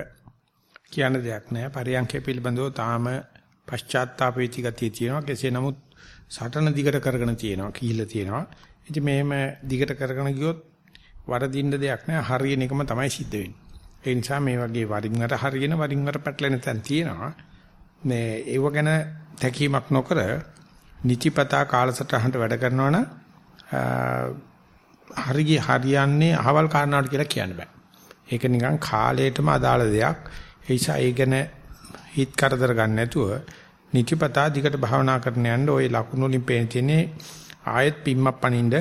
කියන්න දෙයක් නෑ. පරියන්කේ පිළිබඳව තාම පශ්චාත්තාප වෙච්ච ගතිය තියෙනවා. කෙසේ නමුත් සටන දිගට කරගෙන තියෙනවා. කිහිල්ල තියෙනවා. ඉතින් මෙහෙම දිගට කරගෙන ගියොත් වරදින්න දෙයක් නෑ. හරියන එකම තමයි සිද්ධ වෙන්නේ. ඒ නිසා මේ වගේ වරින් වර හරියන වරින් වර පැටලෙන තැන් තියෙනවා. මේ ඒව ගැන තැකීමක් නොකර නිතිපතා කාලසටහනට වැඩ කරනවා නම් හරිය හරියන්නේ අහවල් කාරණාවට කියලා කියන්න බෑ. ඒක නිකන් කාලයටම අදාළ දෙයක්. ඒ නිසා ඒ ගැන හිත කරදර ගන්න නැතුව නිතිපතා දිගට භාවනා කරන්න යන්න ওই ලකුණු වලින් පේන තියෙන්නේ ආයෙත් පිම්මක් පනින්න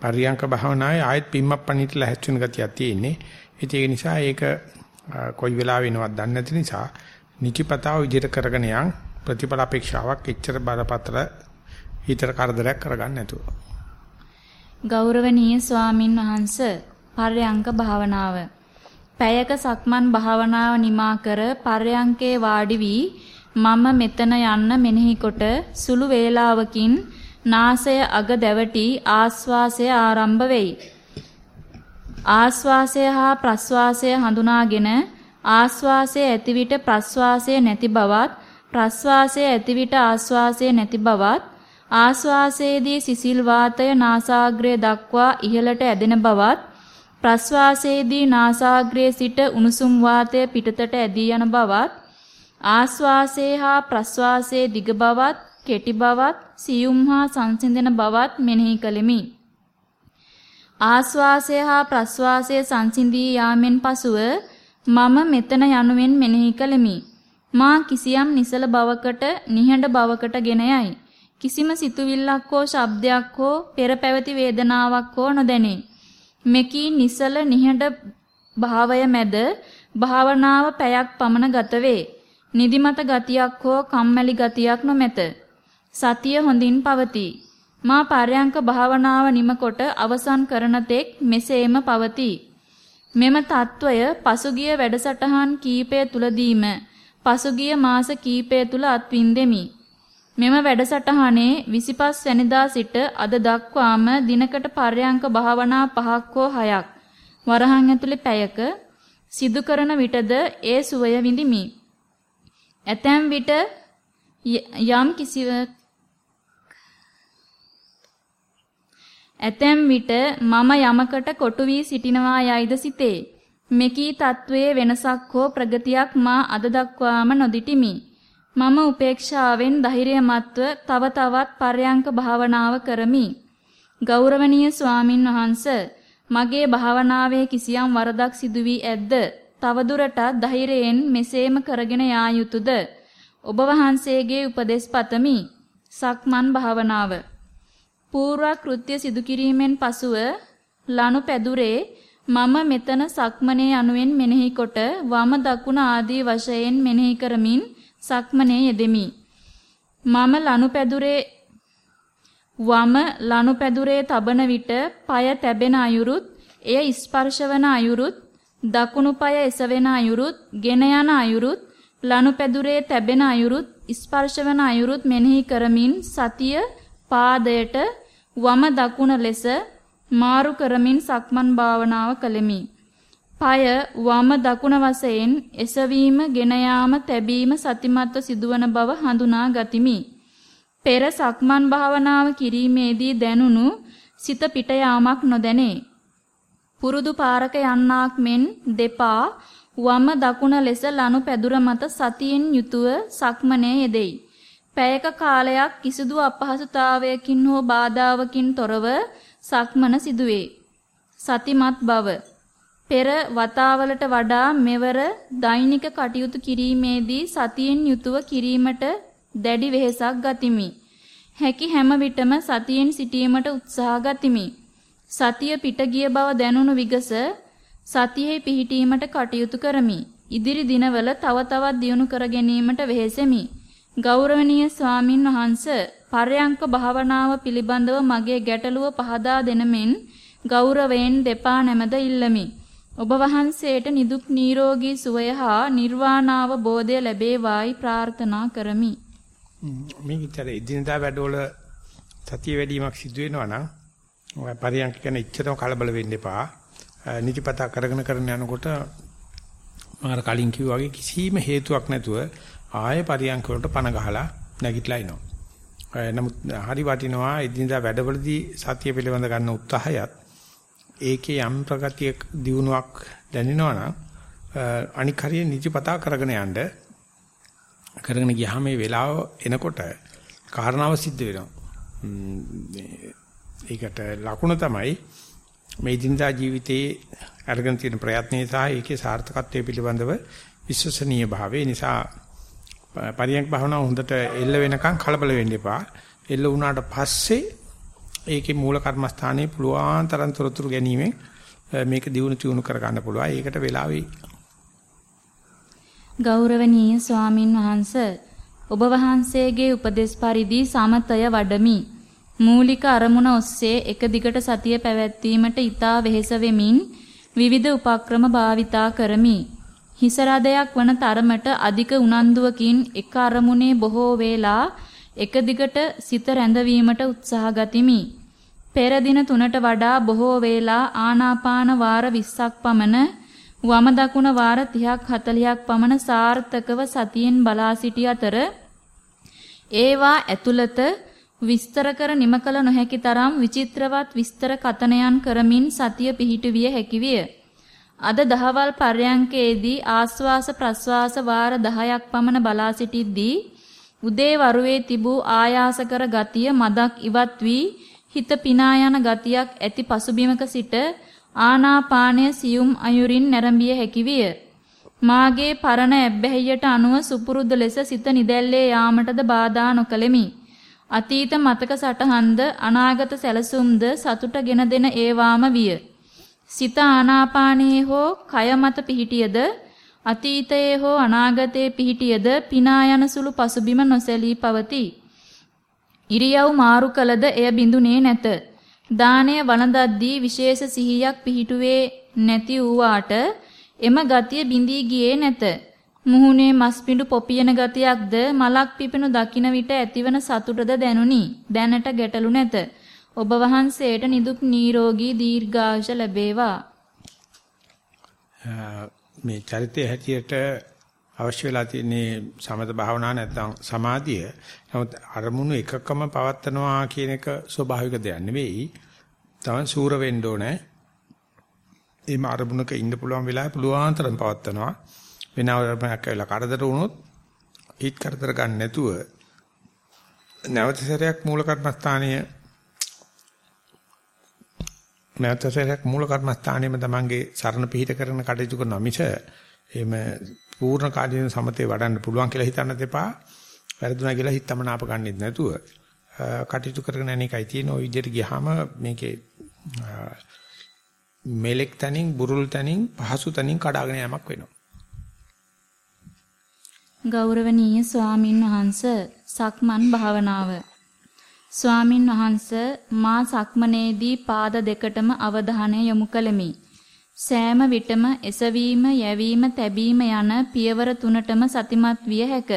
පරියංක භාවනාවේ ආයෙත් පිම්මක් පනින්න ලැහැත් වෙන ගතියක් තියෙන්නේ. ඒක නිසා ඒක කොයි වෙලාවෙ වෙනවද දන්නේ නැති නිසා නිතිපතාව විදිහට කරගෙන යන් ප්‍රතිඵල අපේක්ෂාවක් එච්චර බරපතල හිතට කරදරයක් කරගන්න නැතුව. ගෞරවනීය ස්වාමින් වහන්ස පර්යංක භාවනාව. පැයක සක්මන් භාවනාව නිමා කර පර්යංකේ වාඩි වී මම මෙතන යන්න මෙනෙහි කොට සුළු වේලාවකින් නාසය අග දැවටි ආස්වාසය ආරම්භ වෙයි. ආස්වාසය හා ප්‍රස්වාසය හඳුනාගෙන ආස්වාසය ඇති විට ප්‍රස්වාසය නැති බවත් ප්‍රස්වාසය ඇති විට ආස්වාසය නැති බවත් ආස්වාසයේදී සිසිල් වාතය නාසාග්‍රය දක්වා ඉහළට ඇදෙන බවත් ප්‍රස්වාසයේදී නාසාග්‍රයේ සිට උණුසුම් වාතය පිටතට ඇදී යන බවත් ආස්වාසයේ හා ප්‍රස්වාසයේ දිග බවත් කෙටි බවත් සියුම් හා සංසිඳන බවත් මෙනෙහි කළෙමි. ආස්වාසය හා ප්‍රස්වාසය සංසිඳී යාමෙන් පසුව මම මෙතන යනුවෙන් මෙනෙහි කළෙමි. මා කිසියම් නිසල බවකට නිහඬ බවකට ගෙන යයි. කිසිම සිතුවිල්ලක් හෝ ශබ්දයක් හෝ පෙර පැවති වේදනාවක් හෝ නොදැනේ. මෙකී නිසල නිහඬ භාවය මැද භාවනාව පැයක් පමණ ගත වේ. නිදිමත ගතියක් හෝ කම්මැලි ගතියක් නොමැත. සතිය හොඳින් පවතී. මා පර්යංක භාවනාව නිමකොට අවසන් කරන තෙක් මෙසේම පවතී. මෙම తত্ত্বය පසුගිය වැඩසටහන් කීපය තුලදීම පසුගිය මාස කීපය තුල අත්විඳෙමි. මෙම වැඩසටහනේ 25 වෙනිදා සිට අද දක්වාම දිනකට පර්යංක භාවනා පහක් හෝ හයක් වරහන් ඇතුලේ පැයක සිදු කරන විටද ඒ සුවය විඳිමි. ඇතැම් විට යම් කිසිවක් ඇතැම් විට මම යමකට කොටු වී සිටිනවා යයිද සිතේ. මෙකී తත්වයේ වෙනසක් හෝ ප්‍රගතියක් මා අද දක්වාම නොදිටිමි. මම උපේක්ෂාවෙන් ධෛර්යමත්ව තව තවත් පර්යංක භාවනාව කරමි. ගෞරවනීය ස්වාමින් වහන්ස මගේ භාවනාවේ කිසියම් වරදක් සිදු වී ඇද්ද? තවදුරටත් ධෛර්යයෙන් මෙසේම කරගෙන යා යුතුයද? ඔබ වහන්සේගේ උපදෙස් පතමි. සක්මන් භාවනාව පූර්ව කෘත්‍ය සිදු කිරීමෙන් පසුව ලනු පැදුරේ මම මෙතන සක්මනේ යනුවෙන් මෙනෙහි කොට වම දකුණ ආදී වශයෙන් මෙනෙහි කරමින් සක්මනේ යෙදෙමි. මම ලනු පැදුරේ වම ලනු පැදුරේ තබන විට পায় තැබෙන අයුරුත් එය ස්පර්ශවන අයුරුත් දකුණු පාය එසවෙන අයුරුත් ගෙන යන අයුරුත් ලනු පැදුරේ තැබෙන අයුරුත් ස්පර්ශවන අයුරුත් මෙනෙහි කරමින් සතිය පාදයට වම දකුණ ලෙස මාරු කරමින් සක්මන් භාවනාව කළෙමි. পায় වම දකුණ වශයෙන් එසවීම, ගෙන යාම, තැබීම සතිමත්ව සිදුවන බව හඳුනා ගතිමි. පෙර සක්මන් භාවනාව කිරීමේදී දැනුණු සිත පිට යාමක් නොදැනේ. පුරුදු පාරක යන්නාක් මෙන් දෙපා වම දකුණ ලෙස ලනු පැදුර මත සතියෙන් යුතුව සක්මනේ යෙදෙයි. පැයක කාලයක් කිසිදු අපහසුතාවයකින් හෝ බාධාවකින් තොරව සක්මන සිදුවේ. සතිමත් බව පෙර වතාවලට වඩා මෙවර දෛනික කටයුතු කිරීමේදී සතියෙන් යුතුව කිරීමට දැඩි වෙහෙසක් ගතිමි. හැකි හැම විටම සතියෙන් සිටීමට උත්සාහ ගතිමි. සතිය පිට ගිය බව දැනුණු විගස සතියේ පිහිටීමට කටයුතු කරමි. ඉදිරි දිනවල තව තවත් දියුණු කර ගැනීමට වෙහෙසෙමි. ගෞරවනීය ස්වාමින් වහන්ස පරයන්ක භාවනාව පිළිබඳව මගේ ගැටලුව පහදා දෙනමෙන් ගෞරවයෙන් දෙපා නැමද ඉල්ලමි. ඔබ වහන්සේට නිදුක් නිරෝගී සුවය හා නිර්වාණාව බෝධය ලැබේවායි ප්‍රාර්ථනා කරමි. මේ විතර එදිනදා වැඩවල සතිය වැඩිවීමක් සිදු වෙනවා නම් ඔය පරියන්ක ගැන ඉච්ඡතම කලබල වෙන්න එපා. නිතිපතා කරගෙන කරගෙන යනකොට මාර කලින් කිව්වා වගේ කිසිම හේතුවක් නැතුව ආය පරියන්ක වලට පණ ගහලා නැගිටලා ඉනවා. නමුත් හරි වටිනවා එදිනදා වැඩවලදී සතිය පිළිබඳ ගන්න උත්සාහයත් ඒකේ යම් ප්‍රගතියක් දියුණුවක් දැනෙනවා නම් අනික් හරිය නිතිපතා කරගෙන යන්න කරගෙන ගියාම මේ වෙලාව එනකොට කාරණාව සිද්ධ වෙනවා. ඒකට ලකුණ තමයි මේ දිනදා ජීවිතයේ අරගෙන තියෙන ප්‍රයත්නයේ සහ ඒකේ සාර්ථකත්වය පිළිබඳව විශ්වසනීය භාවය නිසා පරියන්ක භාවනාව හොඳට එල්ල වෙනකන් කලබල වෙන්න එපා. එල්ල වුණාට පස්සේ ඒකේ මූල කර්මස්ථානයේ පුළුවන් තරම් තොරතුරු ගැනීමෙන් මේක දියුණු තියුණු කර ගන්න පුළුවන්. ඒකට වෙලා වෙයි. ගෞරවනීය ස්වාමින් වහන්සේ ඔබ වහන්සේගේ උපදේශ පරිදි සමතය වඩමි. මූලික අරමුණ ඔස්සේ එක දිගට සතිය පැවැත්වීමට ඊතා වෙහෙස වෙමින් විවිධ උපක්‍රම භාවිතා කරමි. හිස රදයක් වන තරමට අධික උනන්දුවකින් එක අරමුණේ බොහෝ වේලා එක දිගට සිත රැඳවීමට උත්සාහ ගතිමි. පෙර දින තුනට වඩා බොහෝ වේලා ආනාපාන වාර 20ක් පමණ වම දකුණ වාර 30ක් 40ක් පමණ සාර්ථකව සතියෙන් බලා සිටි අතර ඒවා ඇතුළත විස්තර කර නිම කළ නොහැකි තරම් විචිත්‍රවත් විස්තර කතනයන් කරමින් සතිය පිහිටුවිය හැකි විය. අද දහවල් පර්යංකයේදී ආස්වාස ප්‍රස්වාස වාර 10ක් පමණ බලා සිටිද්දී උදේ වරුවේ තිබූ ආයාසකර ගතිය මදක් ඉවත් වී හිත පිනා යන ගතියක් ඇති පසුබිමක සිට ආනාපානය සියුම් අයුරින් නැරඹිය හැකි විය. මාගේ පරණ ඇබ්බැහියට අනුව සුපුරුදු ලෙස සිත නිදැල්ලේ යාමටද බාධා නොකළෙමි. අතීත මතක සටහන්ද අනාගත සැලසුම්ද සතුටගෙන දෙන ඒවාම විය. සිත ආනාපානයේ හෝ කය මත පිහිටියද අතීතයේ හෝ අනාගතයේ පිහිටියද පිනා යන සුළු පසුබිම නොසැලී පවතී. ඉරියව් මාරු කළද එය බිඳුනේ නැත. දාණය වළඳද්දී විශේෂ සිහියක් පිහිටුවේ නැති වූාට එම ගතිය බිඳී ගියේ නැත. මුහුණේ මස්පිඬු පොපියන ගතියක්ද මලක් පිපෙනු දකින විට ඇතිවන සතුටද දැනුනි. දැනට ගැටලු නැත. ඔබ වහන්සේට නිදුක් නිරෝගී දීර්ඝායුෂ ලැබේවා. මේ චරිතය හැටියට අවශ්‍ය වෙලා තියෙන්නේ සමත භාවනා නැත්නම් සමාධිය. නමුත් අරමුණු එකකම පවත්නවා කියන එක ස්වභාවික දෙයක් නෙවෙයි. තවන් සූර වෙන්න ඕනේ. එimhe අරමුණක ඉන්න පුළුවන් වෙලාව පුළුවන් තරම් පවත්නවා. වෙන අරමුණක් වෙලා කරදර වුණොත් ඊත් කරදර ගන්න නැතුව නැවත සැරයක් මූල කර්මස්ථානීය නැවත සැරයක් මූල කර්මස්ථානයේම තමන්ගේ සරණ පිහිට කරන කටයුතු කරනවා මිස එහෙම පූර්ණ කාලීන සමතේ වඩන්න පුළුවන් කියලා හිතන්නත් එපා. වැරදුනා කියලා හිතමනාප ගන්නෙත් නැතුව කටයුතු කරගෙන යන එකයි තියෙන ওই විදිහට ගියාම මේකේ මෙලෙක් තනින් බුරුල් තනින් පහසු තනින් කඩාගෙන යamak වෙනවා. ගෞරවනීය ස්වාමින් වහන්ස සක්මන් භාවනාව ස්වාමින් වහන්ස මා සක්මනේදී පාද දෙකටම අවධානය යොමු කළෙමි. සෑම විටම එසවීම, යැවීම, තැබීම යන පියවර තුනටම සතිමත් විය හැක.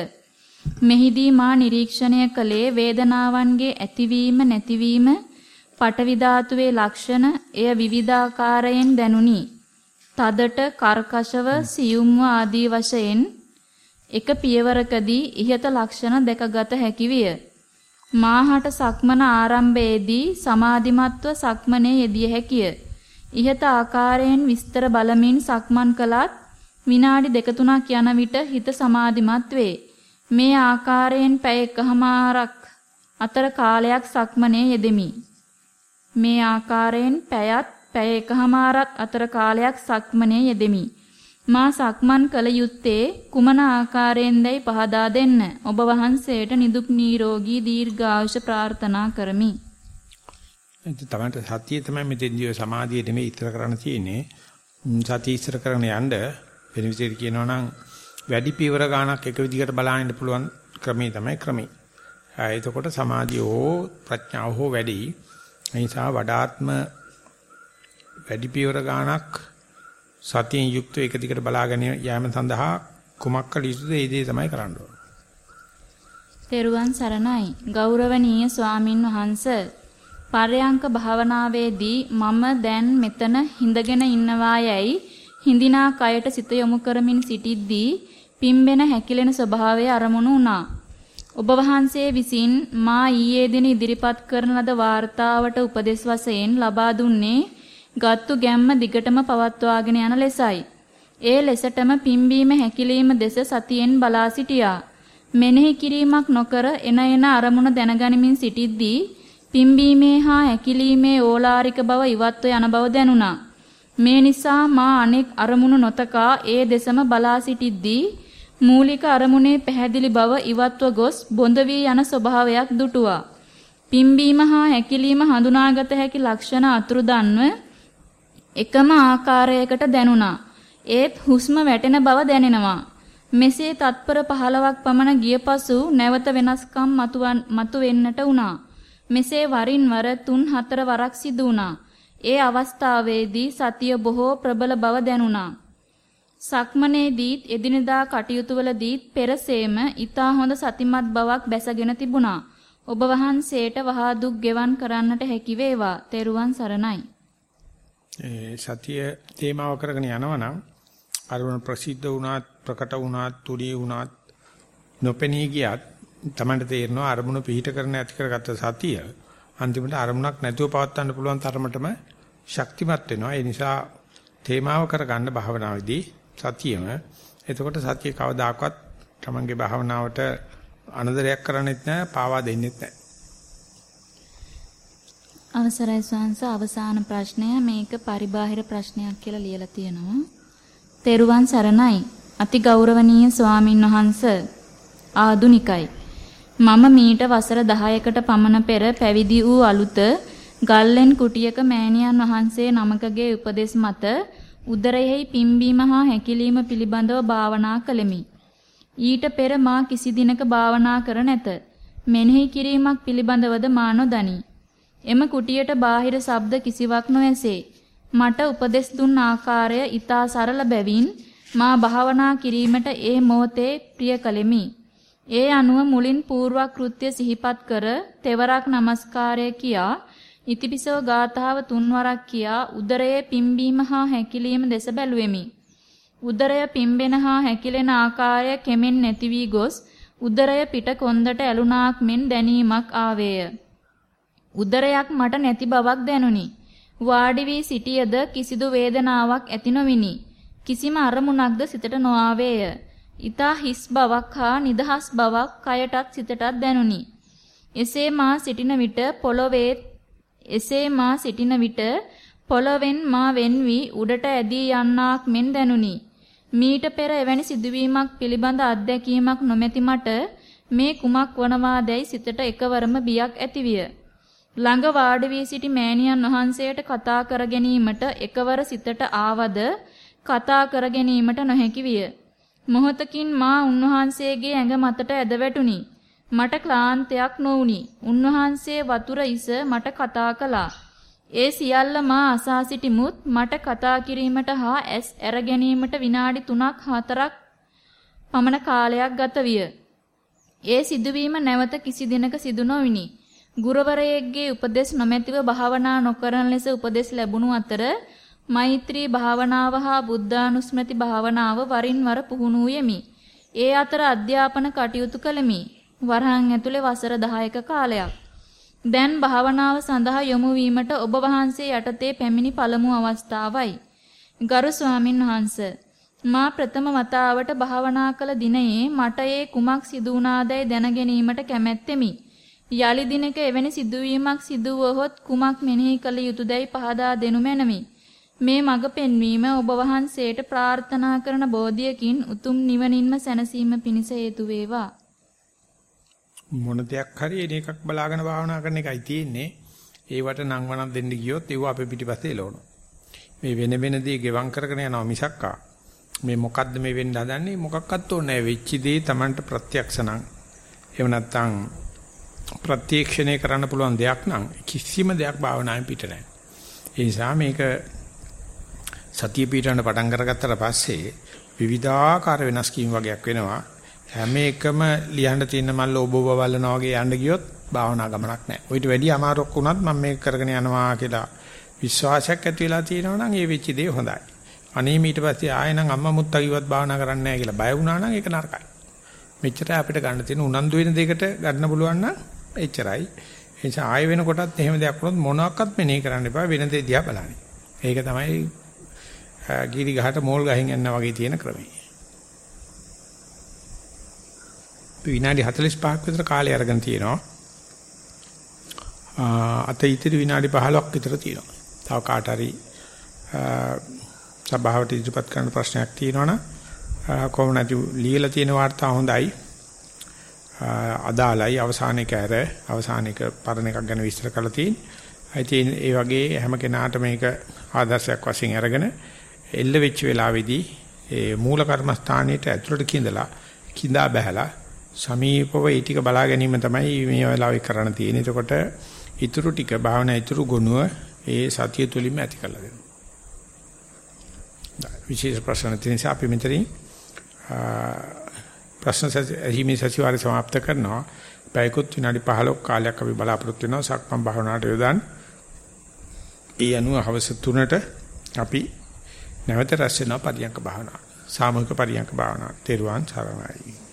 මෙහිදී මා නිරීක්ෂණය කළේ වේදනාවන්ගේ ඇතිවීම නැතිවීම, පටවි ධාතුවේ ලක්ෂණ එය විවිධාකාරයෙන් දැනුනි. තදට කර්කශව සියුම්ව ආදී වශයෙන් එක පියවරකදී ඉහත ලක්ෂණ දැකගත හැකි විය. මාහට සක්මන ආරම්භයේදී සමාධිමත්ව සක්මනේ යෙදිය හැකිය. ඉහත ආකාරයෙන් විස්තර බලමින් සක්මන් කළත් විනාඩි දෙක තුනක් යන විට හිත සමාධිමත් වේ. මේ ආකාරයෙන් පැය එකහමාරක් අතර කාලයක් සක්මනේ යෙදෙමි. මේ ආකාරයෙන් පැයත් පැය එකහමාරක් අතර කාලයක් සක්මනේ යෙදෙමි. මා සක්මන් කළ යුත්තේ කුමන ආකාරයෙන්දයි පහදා දෙන්න. ඔබ වහන්සේට නිදුක් නිරෝගී දීර්ඝායුෂ ප්‍රාර්ථනා කරමි. තමන්ට සතිය තමයි මෙතෙන්දී සමාධිය නෙමෙයි ඉතර කරන්න තියෙන්නේ. සතිය ඉස්සර කරගෙන යන්න වෙන විදිහට කියනවා නම් වැඩි පියවර ගාණක් එක විදිහකට බලන්න පුළුවන් ක්‍රමේ තමයි ක්‍රමේ. එතකොට සමාධිය හෝ ප්‍රඥාව හෝ වැඩි. ඒ නිසා වඩාත්ම වැඩි පියවර ගාණක් සතියෙන් යුක්තව එක දිගට බලාගෙන යාම සඳහා කුමක් කළ යුතුද? ඒ දේ තමයි කරන්න ඕන. තෙරුවන් සරණයි. ගෞරවනීය ස්වාමින් වහන්සේ පරයංක භාවනාවේදී මම දැන් මෙතන හිඳගෙන ඉන්නවා යයි හිඳිනා කයට සිත යොමු කරමින් සිටිද්දී පිම්බෙන හැකිලෙන ස්වභාවය අරමුණු වුණා. ඔබ වහන්සේ විසින් මා ඊයේ දින ඉදිරිපත් කරන ලද වார்த்தාවට උපදෙස් වශයෙන් ලබා දුන්නේ ගත්තු ගැම්ම දිගටම පවත්වාගෙන යන ලෙසයි. ඒ ලෙසටම පිම්බීම හැකිලීම දෙස සතියෙන් බලා සිටියා. මෙනෙහි කිරීමක් නොකර එන එන අරමුණ දැනගනිමින් සිටිද්දී පිම්බීමේ හා හැකිලීමේ ඕලාරික බව ඉවත්ව යන බව දැනුණා. මේ නිසා මා අනෙක් අරමුණු නොතකා ඒ දෙසම බලා සිටිද්දී මූලික අරමුණේ පැහැදිලි බව ඉවත්ව ගොස් බොඳ වී යන ස්වභාවයක් දුටුවා. පිම්බීම හා හැකිලීම හඳුනාගත හැකි ලක්ෂණ අතුරුදන්ව එකම ආකාරයකට දැනුණා. ඒත් හුස්ම වැටෙන බව දැනෙනවා. මෙසේ තත්පර 15ක් පමණ ගිය පසු නැවත වෙනස්කම් මතු වෙන්නට වුණා. මෙසේ වරින් වර 3-4 වරක් සිදු වුණා. ඒ අවස්ථාවේදී සතිය බොහෝ ප්‍රබල බව දැනුණා. සක්මනේදීත් එදිනදා කටයුතුවලදීත් පෙරසේම ඊතා හොඳ සතිමත් බවක් බැසගෙන තිබුණා. ඔබ වහන්සේට වහා දුක් ගෙවන් කරන්නට හැකි වේවා. තෙරුවන් සරණයි. ඒ සතිය තේමාව කරගෙන යනවනම් අරුණ ප්‍රසිද්ධ වුණාත් ප්‍රකට වුණාත් තුඩී වුණාත් නොපෙනී ගියත් තමන්ට තේරෙනවා අරමුණු පිහිට කරන ඇති කරගත්ත සතිය අන්තිමට අරමුණක් නැතුව පවත්වන්න පුළුවන් තරමටම ශක්තිමත් වෙනවා. ඒ නිසා තේමාව කරගන්න භාවනාවේදී සතියම එතකොට සතිය කවදාකවත් තමන්ගේ භාවනාවට අනදරයක් කරන්නේත් නැහැ, පාවා දෙන්නෙත් නැහැ. අවසරයි ස්වාංශ අවසාන ප්‍රශ්නය මේක පරිබාහිර ප්‍රශ්නයක් කියලා ලියලා තියෙනවා. තෙරුවන් සරණයි. අති ගෞරවනීය ස්වාමින් වහන්ස ආදුනිකයි. මම මීට වසර 10කට පමණ පෙර පැවිදි වූ අලුත ගල්ලෙන් කුටියක මෑණියන් වහන්සේ නමකගේ උපදෙස් මත උදරයෙහි පිම්බීම හා හැකිලිම පිළිබඳව භාවනා කළෙමි. ඊට පෙර මා කිසි දිනක භාවනා කර නැත. මෙනෙහි කිරීමක් පිළිබඳවද මා නොදනි. එම කුටියට බාහිර ශබ්ද කිසිවක් නොඇසේ. මට උපදෙස් දුන් ආකාරය ඊතා සරල බැවින් මා භාවනා කිරීමට ඒ මොහොතේ ප්‍රිය කළෙමි. ඒ අනුව මුලින් పూర్ව කෘත්‍ය සිහිපත් කර තෙවරක් নমස්කාරය කියා ඉතිපිසව ගාථාව තුන්වරක් කියා උදරයේ පිම්බීම හා හැකිලීම දෙස බැලුවෙමි. උදරය පිම්බෙන හා හැකිලෙන ආකාරය කෙමෙන් නැති වී ගොස් උදරය පිට කොන්දට ඇලුනාක් මෙන් දැනීමක් ආවේය. උදරයක් මට නැති බවක් දැනුනි. වාඩි වී සිටියද කිසිදු වේදනාවක් ඇති නොවිනි. කිසිම අරමුණක්ද සිතට නොආවේය. ඊතා හිස් බවක් හා නිදහස් බවක් කයටත් සිතටත් දැනුනි. එසේ මා සිටින විට පොළොවේ එසේ මා සිටින විට පොළොවෙන් මා වෙන් වී උඩට ඇදී යන්නාක් මෙන් දැනුනි. මීට පෙර එවැනි සිදුවීමක් පිළිබඳ අත්දැකීමක් නොමැති මට මේ කුමක් වනවාදැයි සිතට එකවරම බියක් ඇතිවිය. ළඟ වාඩි වී සිටි මෑණියන් වහන්සේට කතා කර ගැනීමට එකවර සිතට ආවද කතා කර ගැනීමට නොහැකි විය. මොහොතකින් මා උන්වහන්සේගේ ඇඟ මතට ඇද වැටුනි. මට ක්ලාන්තයක් නොවුනි. උන්වහන්සේ වතුර ඉස මට කතා කළා. ඒ සියල්ල මා අසා සිටිමුත් මට කතා කිරීමට හා ඇස් ඇර ගැනීමට විනාඩි 3ක් 4ක් පමණ කාලයක් ගත විය. ඒ සිදුවීම නැවත කිසි දිනක සිදු නොවිනි. ගුරුවරයෙක්ගේ උපදෙස් නොමැතිව භාවනා නොකරන ලෙස උපදෙස් ලැබුණු අතර මෛත්‍රී භාවනාව හා බුද්ධානුස්මති භාවනාව වරින් වර පුහුණු යෙමි. ඒ අතර අධ්‍යාපන කටයුතු කළෙමි. වරහන් ඇතුලේ වසර 10ක කාලයක්. දැන් භාවනාව සඳහා යොමු වීමට ඔබ වහන්සේ යටතේ පැමිණි පළමු අවස්ථාවයි. ගරු ස්වාමින් වහන්සේ මා ප්‍රථම වතාවට භාවනා කළ දිනයේ මට ඒ කුමක් සිදු වුණාදැයි දැන ගැනීමට කැමැත්තෙමි. යලි දිනක එවැනි සිදුවීමක් සිදු වුවහොත් කුමක් මෙනෙහි කළ යුතුයදයි පහදා දෙනු මැනවි. මේ මඟ පෙන්වීම ඔබ වහන්සේට ප්‍රාර්ථනා කරන බෝධියකින් උතුම් නිවනින්ම සැනසීම පිණිස හේතු වේවා. මොන දෙයක් හරි එන එකක් බලාගෙන භාවනා කරන එකයි තියෙන්නේ. ඒවට නම් වණක් දෙන්න ගියොත් ඒව අපේ පිටිපස්සේ එළවනවා. මේ වෙන වෙන දේ ගෙවම් කරගෙන යනවා මිසක්කා. මේ මොකද්ද මේ වෙන්න හදන්නේ මොකක්වත් ඕනේ නැහැ. වෙච්ච දේ Tamanට ප්‍රත්‍යක්ෂ නම්. එහෙම නැත්නම් ප්‍රත්‍යක්ෂණය කරන්න පුළුවන් දෙයක් නම් කිසිම දෙයක් භාවනාවෙන් පිට නැහැ. ඒ නිසා මේක සතිය පිටවන්න පටන් කරගත්තට පස්සේ විවිධාකාර වෙනස් කීම් වගේක් වෙනවා. හැම එකම ලියන්න තියෙන මල්ල ඔබ ඔබ බලනවා වගේ යන්න ගියොත් භාවනා ගමනක් නැහැ. ඔయిత වැඩි අමාරුක් වුණත් මම මේක කරගෙන යනවා කියලා විශ්වාසයක් ඇති වෙලා තියෙනවා නම් ඒ වෙච්ච දේ හොඳයි. අනේ ඊට පස්සේ ආයෙ නම් අම්මා මුත්තා කිව්වත් භාවනා කරන්නේ නැහැ කියලා බය වුණා නම් ඒක නරකයි. මෙච්චර අපිට ගන්න තියෙන උනන්දු වෙන දෙයකට ගන්න පුළුවන් නම් එච්චරයි. ඒ නිසා ආයෙ වෙන කොටත් එහෙම දෙයක් වුණොත් මොනවාක්වත් මෙනේ කරන්න එපා වෙන දේ දිහා බලන්න. ඒක තමයි ගිරි ගහට මෝල් ගහින් යනවා වගේ තියෙන ක්‍රමය. විනාඩි 45ක් විතර කාලය අරගෙන තියෙනවා. අත ඉතිරි විනාඩි 15ක් විතර තියෙනවා. තව කාට හරි සභාවට ඉදිරිපත් කරන්න ප්‍රශ්නයක් තියෙනවනම් කොහොම නැති ලියලා තියෙන වාර්තා හොඳයි. අදාළයි අවසානයේක ඇර අවසානයේක පරණ එකක් ගැන විස්තර කරලා තියෙන්නේ. ඉතින් ඒ වගේ හැම කෙනාට මේක ආදර්ශයක් වශයෙන් අරගෙන එල්ල වෙච්ච වෙලාවේදී ඒ මූල කර්මස්ථානයේට ඇතුළට කිඳලා කිඳා බහැලා සමීපව ඒ ටික බලා ගැනීම තමයි මේ වෙලාවේ කරන්න තියෙන්නේ. එතකොට ඊතුරු ටික භාවනා ඊතුරු ගුණය ඒ සතිය තුලින්ම ඇති කරලා දෙනවා. විශේෂ ප්‍රශ්න තියෙන නිසා අපි මෙතනින් ප්‍රශ්න ඇහිමේ සතිවාරය સમાપ્ત කරනවා. පැයකුත් විනාඩි 15ක් කාලයක් අපි බලාපොරොත්තු වෙනවා සක්මන් භාවනාවට යොදාන්න. ඒ අනුව හවස 3ට අපි නැවත රැස් වෙනවා පරියන්ක භාවනාව. සාමූහික පරියන්ක භාවනාව. තෙරුවන් සරණයි.